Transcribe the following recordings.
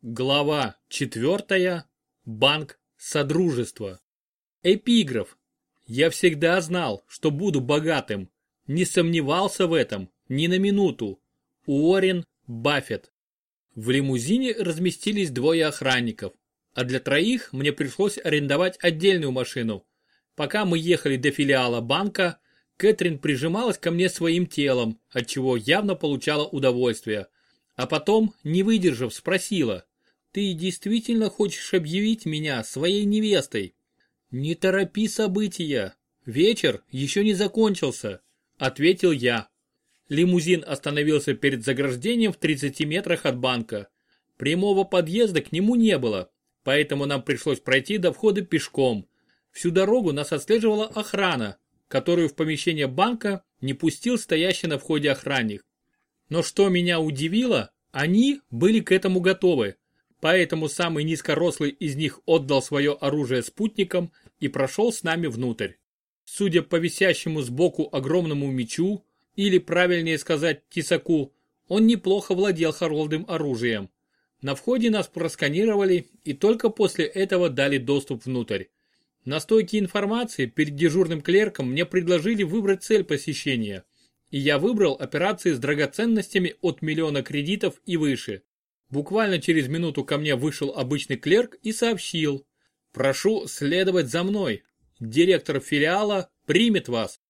Глава 4. Банк Содружества. Эпиграф. Я всегда знал, что буду богатым. Не сомневался в этом ни на минуту. Уоррен Баффет. В лимузине разместились двое охранников, а для троих мне пришлось арендовать отдельную машину. Пока мы ехали до филиала банка, Кэтрин прижималась ко мне своим телом, от чего явно получала удовольствие. А потом, не выдержав, спросила, ты действительно хочешь объявить меня своей невестой? Не торопи события. Вечер еще не закончился, ответил я. Лимузин остановился перед заграждением в 30 метрах от банка. Прямого подъезда к нему не было, поэтому нам пришлось пройти до входа пешком. Всю дорогу нас отслеживала охрана, которую в помещение банка не пустил стоящий на входе охранник. Но что меня удивило, они были к этому готовы поэтому самый низкорослый из них отдал свое оружие спутникам и прошел с нами внутрь. Судя по висящему сбоку огромному мечу, или правильнее сказать тесаку, он неплохо владел хорлдым оружием. На входе нас просканировали и только после этого дали доступ внутрь. На стойке информации перед дежурным клерком мне предложили выбрать цель посещения. И я выбрал операции с драгоценностями от миллиона кредитов и выше. Буквально через минуту ко мне вышел обычный клерк и сообщил. «Прошу следовать за мной. Директор филиала примет вас».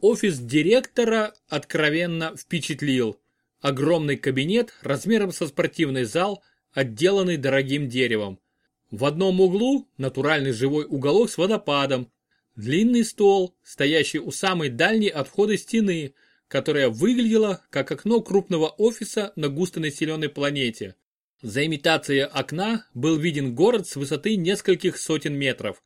Офис директора откровенно впечатлил. Огромный кабинет размером со спортивный зал, отделанный дорогим деревом. В одном углу натуральный живой уголок с водопадом. Длинный стол, стоящий у самой дальней от входа стены – которая выглядела как окно крупного офиса на густонаселенной планете. За имитацией окна был виден город с высоты нескольких сотен метров.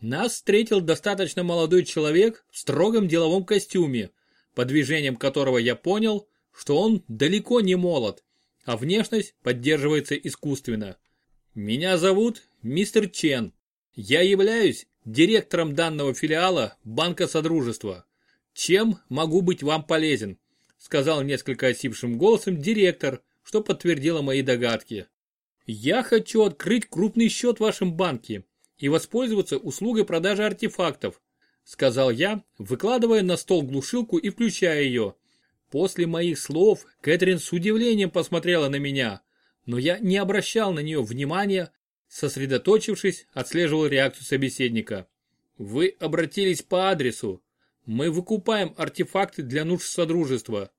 Нас встретил достаточно молодой человек в строгом деловом костюме, по движениям которого я понял, что он далеко не молод, а внешность поддерживается искусственно. Меня зовут мистер Чен. Я являюсь директором данного филиала Банка Содружества. «Чем могу быть вам полезен?» сказал несколько осипшим голосом директор, что подтвердило мои догадки. «Я хочу открыть крупный счет в вашем банке и воспользоваться услугой продажи артефактов», сказал я, выкладывая на стол глушилку и включая ее. После моих слов Кэтрин с удивлением посмотрела на меня, но я не обращал на нее внимания, сосредоточившись, отслеживал реакцию собеседника. «Вы обратились по адресу», мы выкупаем артефакты для нужд Содружества.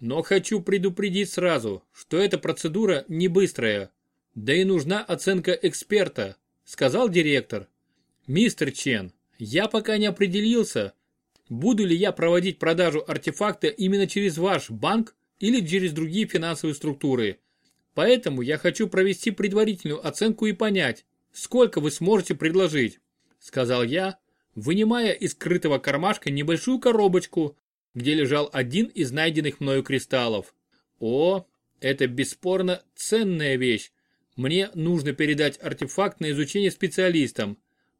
Но хочу предупредить сразу, что эта процедура не быстрая. Да и нужна оценка эксперта, сказал директор. Мистер Чен, я пока не определился, буду ли я проводить продажу артефакта именно через ваш банк или через другие финансовые структуры. Поэтому я хочу провести предварительную оценку и понять, сколько вы сможете предложить, сказал я, вынимая из скрытого кармашка небольшую коробочку, где лежал один из найденных мною кристаллов. О, это бесспорно ценная вещь. Мне нужно передать артефакт на изучение специалистам.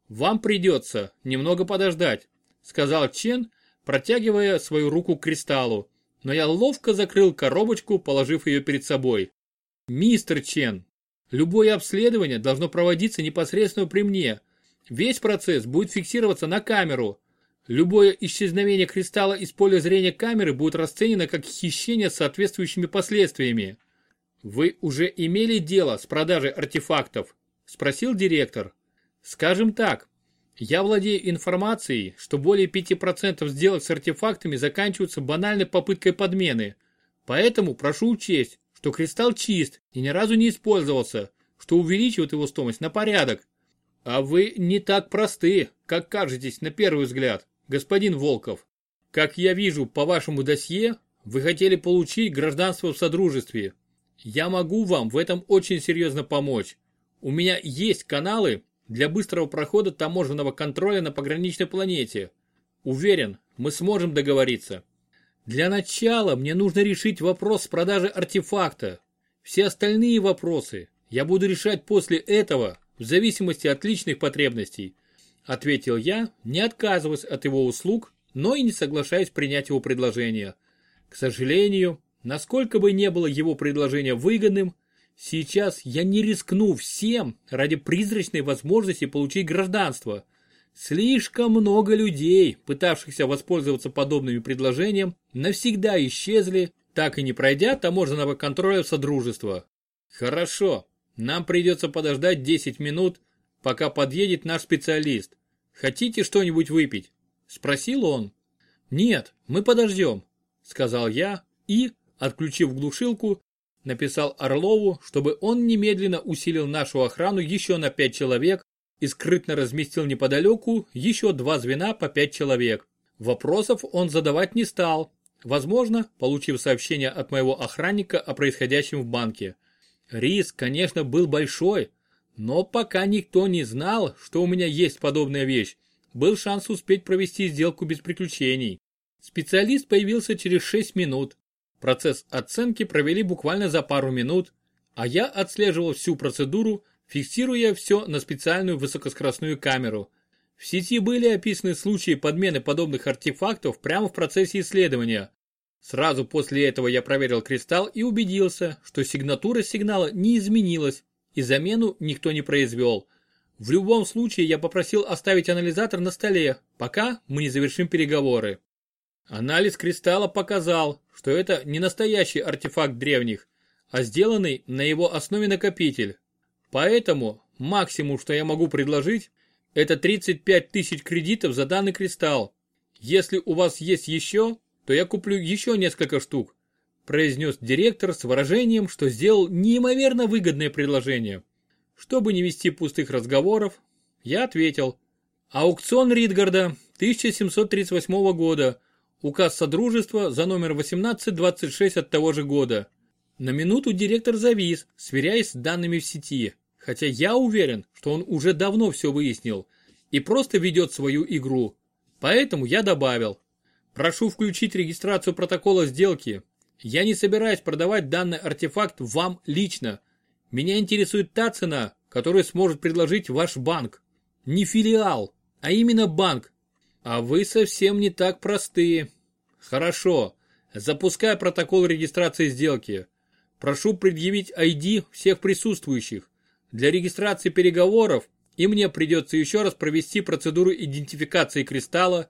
Вам придется немного подождать, сказал Чен, протягивая свою руку к кристаллу. Но я ловко закрыл коробочку, положив ее перед собой. Мистер Чен, любое обследование должно проводиться непосредственно при мне, Весь процесс будет фиксироваться на камеру. Любое исчезновение кристалла из поля зрения камеры будет расценено как хищение с соответствующими последствиями. «Вы уже имели дело с продажей артефактов?» – спросил директор. «Скажем так, я владею информацией, что более 5% сделок с артефактами заканчиваются банальной попыткой подмены. Поэтому прошу учесть, что кристалл чист и ни разу не использовался, что увеличивает его стоимость на порядок. А вы не так просты, как кажетесь на первый взгляд, господин Волков. Как я вижу по вашему досье, вы хотели получить гражданство в Содружестве. Я могу вам в этом очень серьезно помочь. У меня есть каналы для быстрого прохода таможенного контроля на пограничной планете. Уверен, мы сможем договориться. Для начала мне нужно решить вопрос с продажей артефакта. Все остальные вопросы я буду решать после этого в зависимости от личных потребностей, ответил я, не отказываясь от его услуг, но и не соглашаясь принять его предложение. К сожалению, насколько бы не было его предложение выгодным, Сейчас я не рискну всем ради призрачной возможности получить гражданство. Слишком много людей, пытавшихся воспользоваться подобным предложением, навсегда исчезли, так и не пройдя таможенного контроля в Содружество. Хорошо, нам придется подождать 10 минут, пока подъедет наш специалист. Хотите что-нибудь выпить? Спросил он. Нет, мы подождем, сказал я и, отключив глушилку, написал Орлову, чтобы он немедленно усилил нашу охрану еще на 5 человек и скрытно разместил неподалеку еще два звена по 5 человек. Вопросов он задавать не стал, возможно, получив сообщение от моего охранника о происходящем в банке. Риск, конечно, был большой, но пока никто не знал, что у меня есть подобная вещь, был шанс успеть провести сделку без приключений. Специалист появился через 6 минут. Процесс оценки провели буквально за пару минут, а я отслеживал всю процедуру, фиксируя все на специальную высокоскоростную камеру. В сети были описаны случаи подмены подобных артефактов прямо в процессе исследования. Сразу после этого я проверил кристалл и убедился, что сигнатура сигнала не изменилась и замену никто не произвел. В любом случае я попросил оставить анализатор на столе, пока мы не завершим переговоры. Анализ кристалла показал, что это не настоящий артефакт древних, а сделанный на его основе накопитель. Поэтому максимум, что я могу предложить, это 35 тысяч кредитов за данный кристалл. Если у вас есть еще, то я куплю еще несколько штук, произнес директор с выражением, что сделал неимоверно выгодное предложение. Чтобы не вести пустых разговоров, я ответил. Аукцион Ридгарда 1738 года. Указ Содружества за номер 1826 от того же года. На минуту директор завис, сверяясь с данными в сети, хотя я уверен, что он уже давно все выяснил и просто ведет свою игру. Поэтому я добавил. Прошу включить регистрацию протокола сделки. Я не собираюсь продавать данный артефакт вам лично. Меня интересует та цена, которую сможет предложить ваш банк. Не филиал, а именно банк. А вы совсем не так простые. Хорошо. Запускай протокол регистрации сделки. Прошу предъявить ID всех присутствующих. Для регистрации переговоров и мне придется еще раз провести процедуру идентификации кристалла,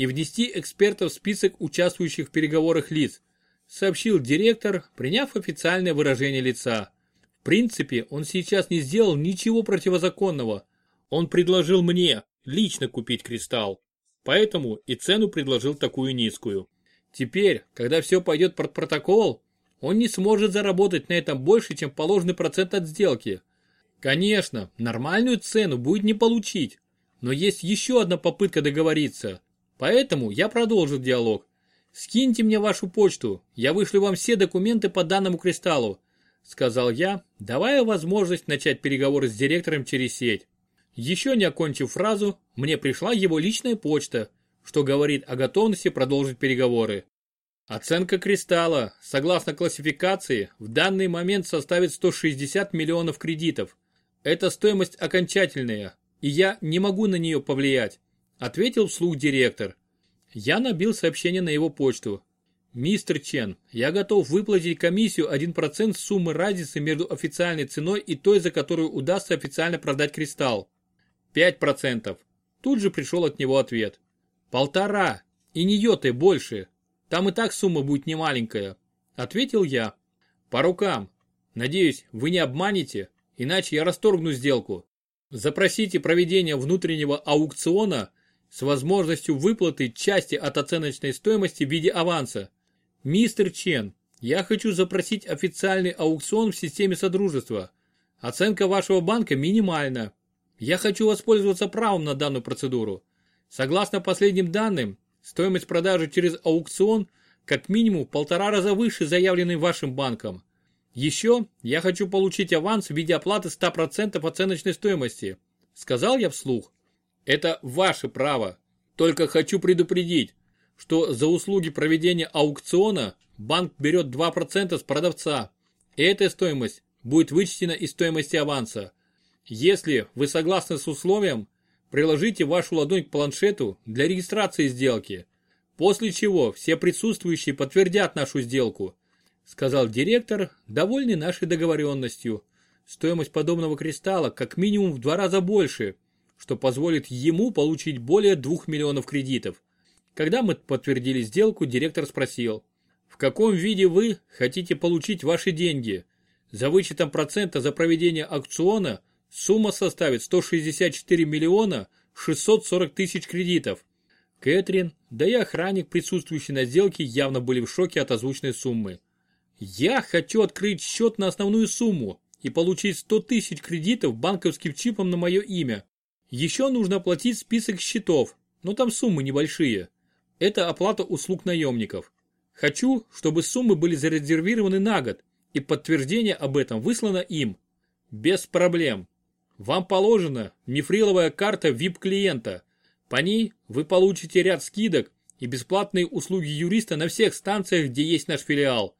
и внести экспертов в список участвующих в переговорах лиц, сообщил директор, приняв официальное выражение лица. В принципе, он сейчас не сделал ничего противозаконного. Он предложил мне лично купить кристалл, поэтому и цену предложил такую низкую. Теперь, когда все пойдет под протокол, он не сможет заработать на этом больше, чем положенный процент от сделки. Конечно, нормальную цену будет не получить, но есть еще одна попытка договориться. Поэтому я продолжу диалог. Скиньте мне вашу почту, я вышлю вам все документы по данному кристаллу, сказал я, давая возможность начать переговоры с директором через сеть. Еще не окончив фразу, мне пришла его личная почта, что говорит о готовности продолжить переговоры. Оценка кристалла, согласно классификации, в данный момент составит 160 миллионов кредитов. Это стоимость окончательная, и я не могу на нее повлиять ответил вслух директор. Я набил сообщение на его почту. «Мистер Чен, я готов выплатить комиссию 1% суммы разницы между официальной ценой и той, за которую удастся официально продать кристалл». «5%. Тут же пришел от него ответ. «Полтора. И не йоты больше. Там и так сумма будет немаленькая», – ответил я. «По рукам. Надеюсь, вы не обманете, иначе я расторгну сделку. Запросите проведение внутреннего аукциона с возможностью выплаты части от оценочной стоимости в виде аванса. Мистер Чен, я хочу запросить официальный аукцион в системе Содружества. Оценка вашего банка минимальна. Я хочу воспользоваться правом на данную процедуру. Согласно последним данным, стоимость продажи через аукцион как минимум в полтора раза выше заявленной вашим банком. Еще я хочу получить аванс в виде оплаты 100% оценочной стоимости. Сказал я вслух. Это ваше право. Только хочу предупредить, что за услуги проведения аукциона банк берет 2% с продавца. И эта стоимость будет вычтена из стоимости аванса. Если вы согласны с условием, приложите вашу ладонь к планшету для регистрации сделки. После чего все присутствующие подтвердят нашу сделку. сказал директор, довольный нашей договоренностью. Стоимость подобного кристалла как минимум в два раза больше, что позволит ему получить более 2 миллионов кредитов. Когда мы подтвердили сделку, директор спросил, в каком виде вы хотите получить ваши деньги? За вычетом процента за проведение аукциона сумма составит 164 миллиона 640 тысяч кредитов. Кэтрин, да и охранник, присутствующий на сделке, явно были в шоке от озвученной суммы. Я хочу открыть счет на основную сумму и получить 100 тысяч кредитов банковским чипом на мое имя. Еще нужно оплатить список счетов, но там суммы небольшие. Это оплата услуг наемников. Хочу, чтобы суммы были зарезервированы на год, и подтверждение об этом выслано им. Без проблем. Вам положена мифриловая карта VIP-клиента. По ней вы получите ряд скидок и бесплатные услуги юриста на всех станциях, где есть наш филиал.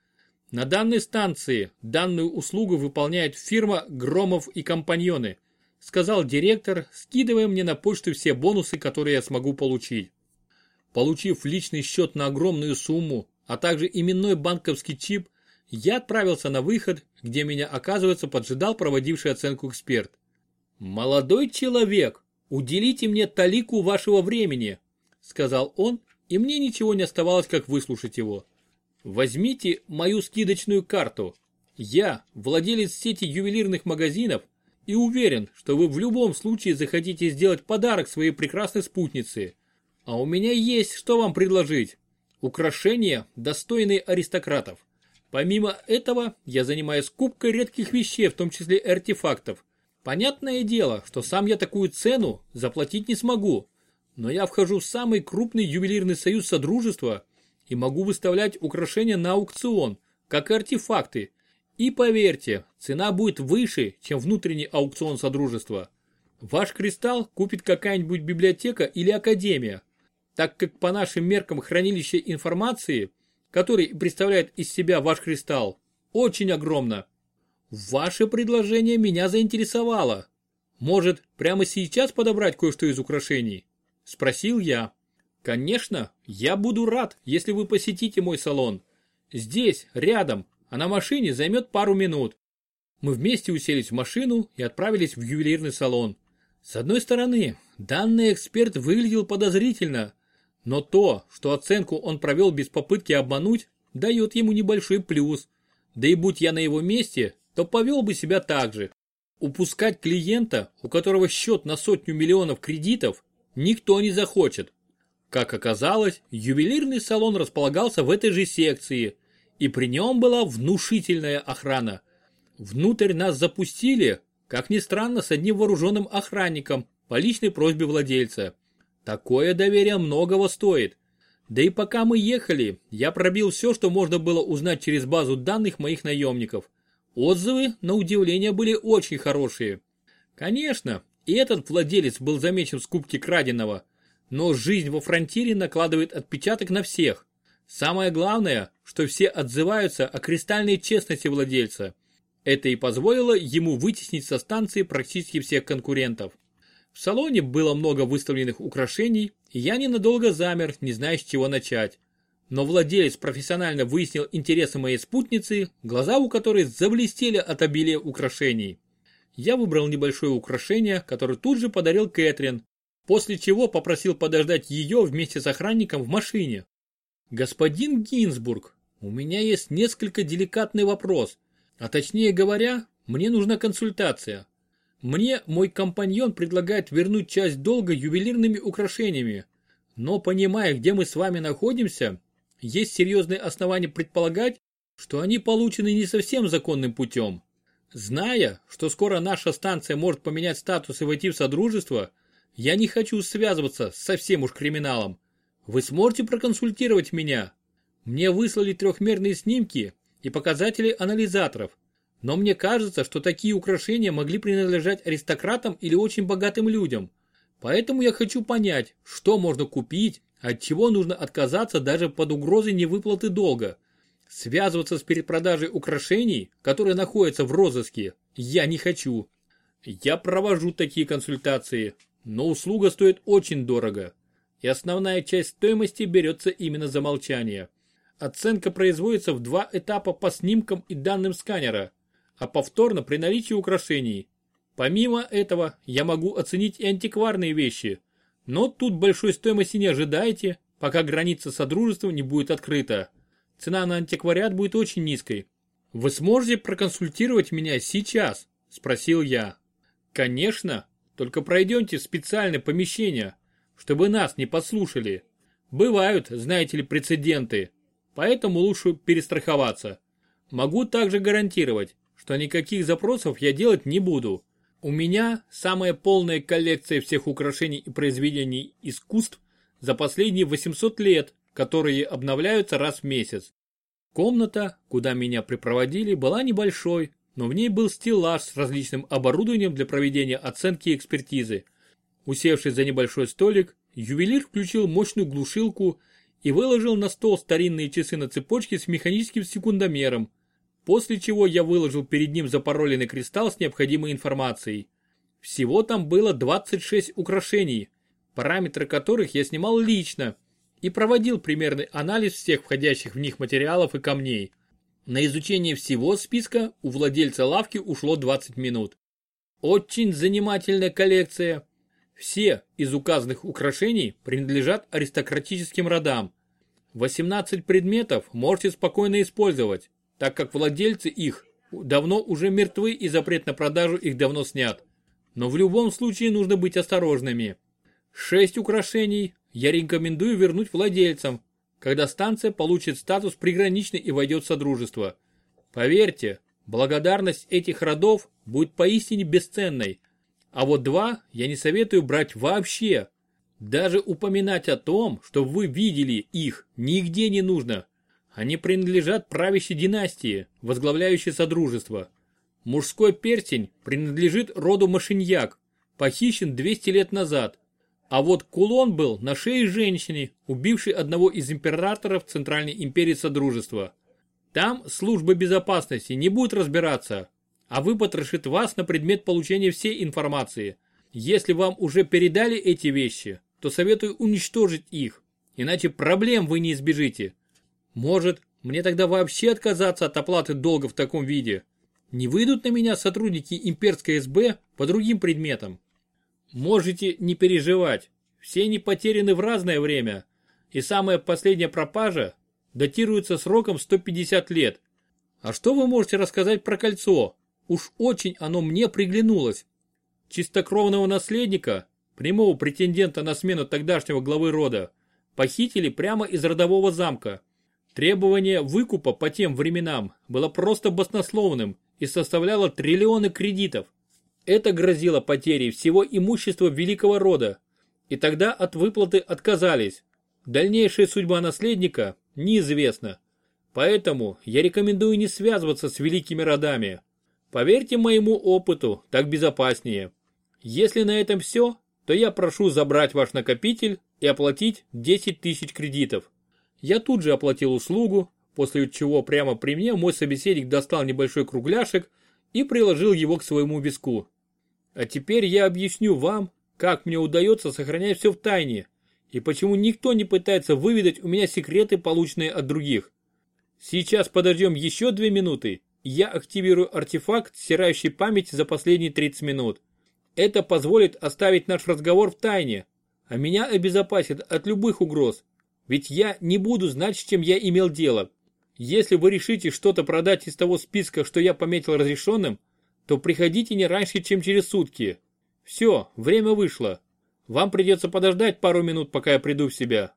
На данной станции данную услугу выполняет фирма Громов и компаньоны, сказал директор, скидывая мне на почту все бонусы, которые я смогу получить. Получив личный счет на огромную сумму, а также именной банковский чип, я отправился на выход, где меня, оказывается, поджидал проводивший оценку эксперт. «Молодой человек, уделите мне талику вашего времени», сказал он, и мне ничего не оставалось, как выслушать его. Возьмите мою скидочную карту. Я владелец сети ювелирных магазинов и уверен, что вы в любом случае захотите сделать подарок своей прекрасной спутнице. А у меня есть что вам предложить. Украшения, достойные аристократов. Помимо этого, я занимаюсь скупкой редких вещей, в том числе артефактов. Понятное дело, что сам я такую цену заплатить не смогу, но я вхожу в самый крупный ювелирный союз Содружества и могу выставлять украшения на аукцион, как и артефакты. И поверьте, цена будет выше, чем внутренний аукцион Содружества. Ваш кристалл купит какая-нибудь библиотека или академия, так как по нашим меркам хранилище информации, который представляет из себя ваш кристалл, очень огромно. Ваше предложение меня заинтересовало. Может, прямо сейчас подобрать кое-что из украшений? Спросил я. Конечно, я буду рад, если вы посетите мой салон. Здесь, рядом, а на машине займет пару минут. Мы вместе уселись в машину и отправились в ювелирный салон. С одной стороны, данный эксперт выглядел подозрительно, но то, что оценку он провел без попытки обмануть, дает ему небольшой плюс. Да и будь я на его месте, то повел бы себя так же. Упускать клиента, у которого счет на сотню миллионов кредитов, никто не захочет. Как оказалось, ювелирный салон располагался в этой же секции, и при нем была внушительная охрана. Внутрь нас запустили, как ни странно, с одним вооруженным охранником по личной просьбе владельца. Такое доверие многого стоит. Да и пока мы ехали, я пробил все, что можно было узнать через базу данных моих наемников. Отзывы, на удивление, были очень хорошие. Конечно, и этот владелец был замечен в скупке краденого, но жизнь во фронтире накладывает отпечаток на всех. Самое главное, что все отзываются о кристальной честности владельца. Это и позволило ему вытеснить со станции практически всех конкурентов. В салоне было много выставленных украшений, и я ненадолго замер, не зная с чего начать. Но владелец профессионально выяснил интересы моей спутницы, глаза у которой заблестели от обилия украшений. Я выбрал небольшое украшение, которое тут же подарил Кэтрин, после чего попросил подождать ее вместе с охранником в машине. Господин Гинзбург, у меня есть несколько деликатный вопрос, а точнее говоря, мне нужна консультация. Мне мой компаньон предлагает вернуть часть долга ювелирными украшениями, но понимая, где мы с вами находимся, есть серьезные основания предполагать, что они получены не совсем законным путем. Зная, что скоро наша станция может поменять статус и войти в Содружество, я не хочу связываться с совсем уж криминалом. Вы сможете проконсультировать меня? Мне выслали трехмерные снимки и показатели анализаторов. Но мне кажется, что такие украшения могли принадлежать аристократам или очень богатым людям. Поэтому я хочу понять, что можно купить, от чего нужно отказаться даже под угрозой невыплаты долга. Связываться с перепродажей украшений, которые находятся в розыске, я не хочу. Я провожу такие консультации, но услуга стоит очень дорого, и основная часть стоимости берется именно за молчание. оценка производится в два этапа по снимкам и данным сканера, а повторно при наличии украшений. Помимо этого, я могу оценить и антикварные вещи, но тут большой стоимости не ожидайте, пока граница Содружества не будет открыта. Цена на антиквариат будет очень низкой. Вы сможете проконсультировать меня сейчас? Спросил я. Конечно, только пройдемте в специальное помещение, чтобы нас не подслушали. Бывают, знаете ли, прецеденты, поэтому лучше перестраховаться. Могу также гарантировать, что никаких запросов я делать не буду. У меня самая полная коллекция всех украшений и произведений искусств за последние 800 лет, которые обновляются раз в месяц. Комната, куда меня припроводили, была небольшой, но в ней был стеллаж с различным оборудованием для проведения оценки и экспертизы. Усевшись за небольшой столик, ювелир включил мощную глушилку и выложил на стол старинные часы на цепочке с механическим секундомером, после чего я выложил перед ним запароленный кристалл с необходимой информацией. Всего там было 26 украшений, параметры которых я снимал лично и проводил примерный анализ всех входящих в них материалов и камней. На изучение всего списка у владельца лавки ушло 20 минут. Очень занимательная коллекция. Все из указанных украшений принадлежат аристократическим родам. 18 предметов можете спокойно использовать так как владельцы их давно уже мертвы и запрет на продажу их давно снят. Но в любом случае нужно быть осторожными. Шесть украшений я рекомендую вернуть владельцам, когда станция получит статус приграничной и войдет в Содружество. Поверьте, благодарность этих родов будет поистине бесценной. А вот два я не советую брать вообще. Даже упоминать о том, что вы видели их, нигде не нужно. Они принадлежат правящей династии, возглавляющей Содружество. Мужской перстень принадлежит роду Машиньяк, похищен 200 лет назад. А вот кулон был на шее женщины, убившей одного из императоров Центральной империи Содружества. Там служба безопасности не будет разбираться, а выпотрошит вас на предмет получения всей информации. Если вам уже передали эти вещи, то советую уничтожить их, иначе проблем вы не избежите. Может, мне тогда вообще отказаться от оплаты долга в таком виде? Не выйдут на меня сотрудники имперской СБ по другим предметам? Можете не переживать, все они потеряны в разное время, и самая последняя пропажа датируется сроком 150 лет. А что вы можете рассказать про кольцо? Уж очень оно мне приглянулось. Чистокровного наследника, прямого претендента на смену тогдашнего главы рода, похитили прямо из родового замка. Требование выкупа по тем временам было просто баснословным и составляло триллионы кредитов. Это грозило потерей всего имущества великого рода, и тогда от выплаты отказались. Дальнейшая судьба наследника неизвестна. Поэтому я рекомендую не связываться с великими родами. Поверьте моему опыту, так безопаснее. Если на этом все, то я прошу забрать ваш накопитель и оплатить 10 тысяч кредитов. Я тут же оплатил услугу, после чего прямо при мне мой собеседник достал небольшой кругляшек и приложил его к своему виску. А теперь я объясню вам, как мне удается сохранять все в тайне и почему никто не пытается выведать у меня секреты, полученные от других. Сейчас подождем еще две минуты, я активирую артефакт, стирающий память за последние 30 минут. Это позволит оставить наш разговор в тайне, а меня обезопасит от любых угроз, ведь я не буду знать, с чем я имел дело. Если вы решите что-то продать из того списка, что я пометил разрешенным, то приходите не раньше, чем через сутки. Все, время вышло. Вам придется подождать пару минут, пока я приду в себя.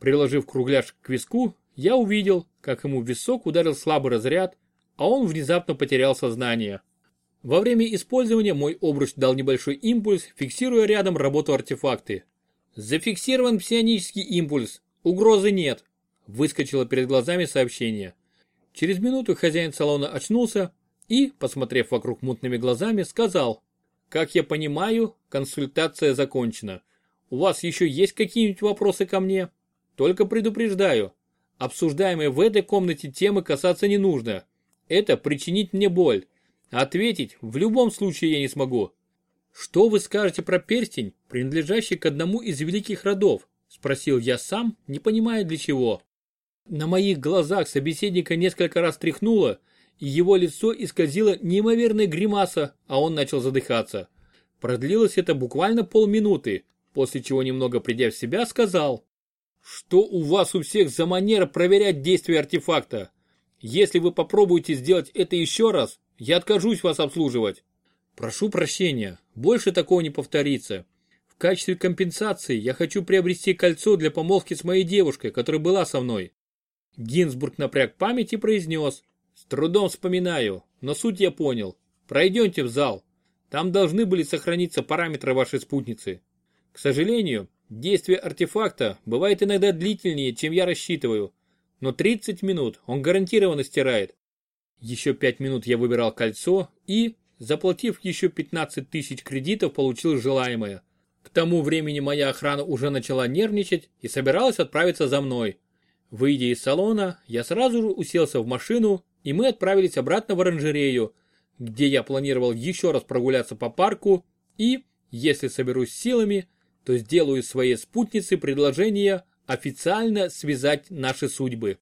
Приложив кругляш к виску, я увидел, как ему в висок ударил слабый разряд, а он внезапно потерял сознание. Во время использования мой обруч дал небольшой импульс, фиксируя рядом работу артефакты. Зафиксирован псионический импульс. Угрозы нет. Выскочило перед глазами сообщение. Через минуту хозяин салона очнулся и, посмотрев вокруг мутными глазами, сказал, «Как я понимаю, консультация закончена. У вас еще есть какие-нибудь вопросы ко мне? Только предупреждаю, обсуждаемые в этой комнате темы касаться не нужно. Это причинить мне боль. Ответить в любом случае я не смогу. Что вы скажете про перстень, принадлежащий к одному из великих родов? Спросил я сам, не понимая для чего. На моих глазах собеседника несколько раз тряхнуло, и его лицо исказило неимоверная гримаса, а он начал задыхаться. Продлилось это буквально полминуты, после чего немного придя в себя сказал. Что у вас у всех за манера проверять действие артефакта? Если вы попробуете сделать это еще раз, я откажусь вас обслуживать. Прошу прощения, больше такого не повторится. В качестве компенсации я хочу приобрести кольцо для помолвки с моей девушкой, которая была со мной. Гинзбург напряг память и произнес. С трудом вспоминаю, но суть я понял. Пройдемте в зал. Там должны были сохраниться параметры вашей спутницы. К сожалению, действие артефакта бывает иногда длительнее, чем я рассчитываю. Но 30 минут он гарантированно стирает. Еще 5 минут я выбирал кольцо и, заплатив еще 15 тысяч кредитов, получил желаемое. К тому времени моя охрана уже начала нервничать и собиралась отправиться за мной. Выйдя из салона, я сразу же уселся в машину, и мы отправились обратно в оранжерею, где я планировал еще раз прогуляться по парку и, если соберусь силами, то сделаю своей спутнице предложение официально связать наши судьбы.